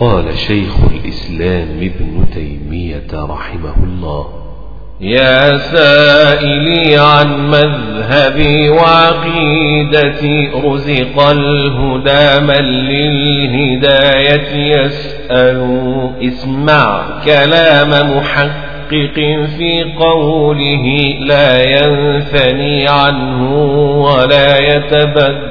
قال شيخ الإسلام ابن تيمية رحمه الله. يا سائلي عن مذهبي وعقيدتي رزق الهدى من للهداية يسأل. اسمع كلام محقق في قوله لا ينثني عنه ولا يتبدل.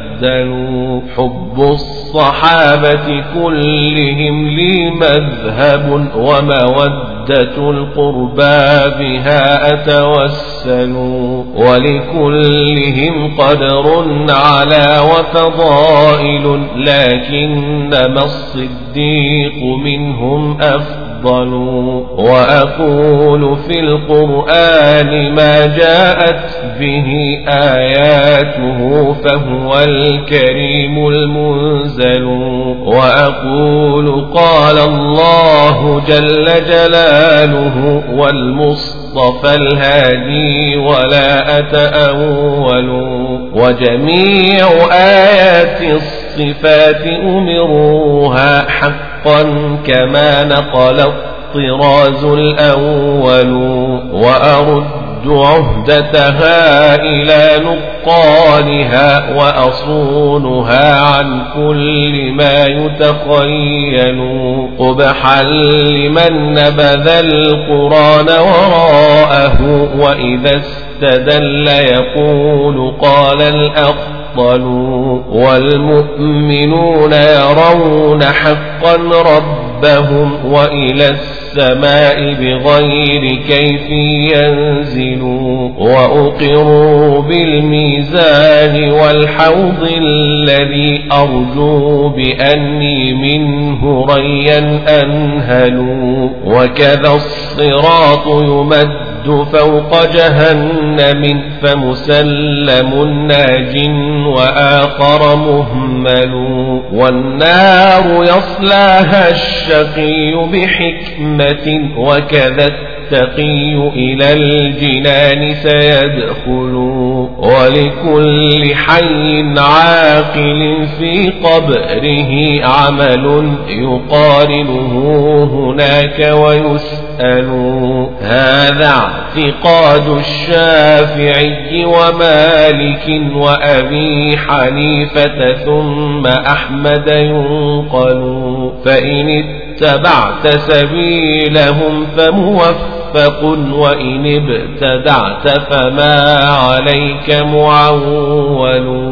حب الصحابة كلهم لي مذهب ومودة القربى بها أتوسل ولكلهم قدر على وفضائل لكنما الصديق منهم أفضل وأقول في القرآن ما جاءت به آياته فهو الكريم المنزل. وأقول قال الله جل جلاله والمصطفى الهادي ولا أتأول. وجميع آيات الصفات أمروها حقا كما نقل الطراز الأول. وأرد عهدتها إلى نقالها وأصونها عن كل ما يتخيل. قبحا لمن نبذ القرآن وراءه وإذا استدل يقول قال الأفضل والمؤمنون يرون حقا ربهم وإلى السماء بغير كيف ينزلوا وأقروا بالميزان والحوض الذي أرجو بأني منه ريا أنهل وكذا الصراط يمد فوق جهنم فمسلم ناج وآخر مهمل والنار يصلاها الشقي بحكمة وكذا التقي إلى الجنان سيدخل ولكل حي عاقل في قبره عمل يقارنه هناك ويسأل هذا اعتقاد الشافعي ومالك وأبي حنيفة ثم أحمد ينقل. فإن اتبعت سبيلهم فموفق وإن ابتدعت فما عليك معول.